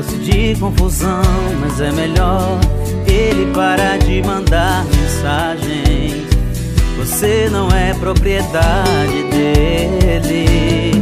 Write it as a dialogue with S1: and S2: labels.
S1: gosto de confusão, mas é melhor ele parar de mandar mensagens. Você não é propriedade dele.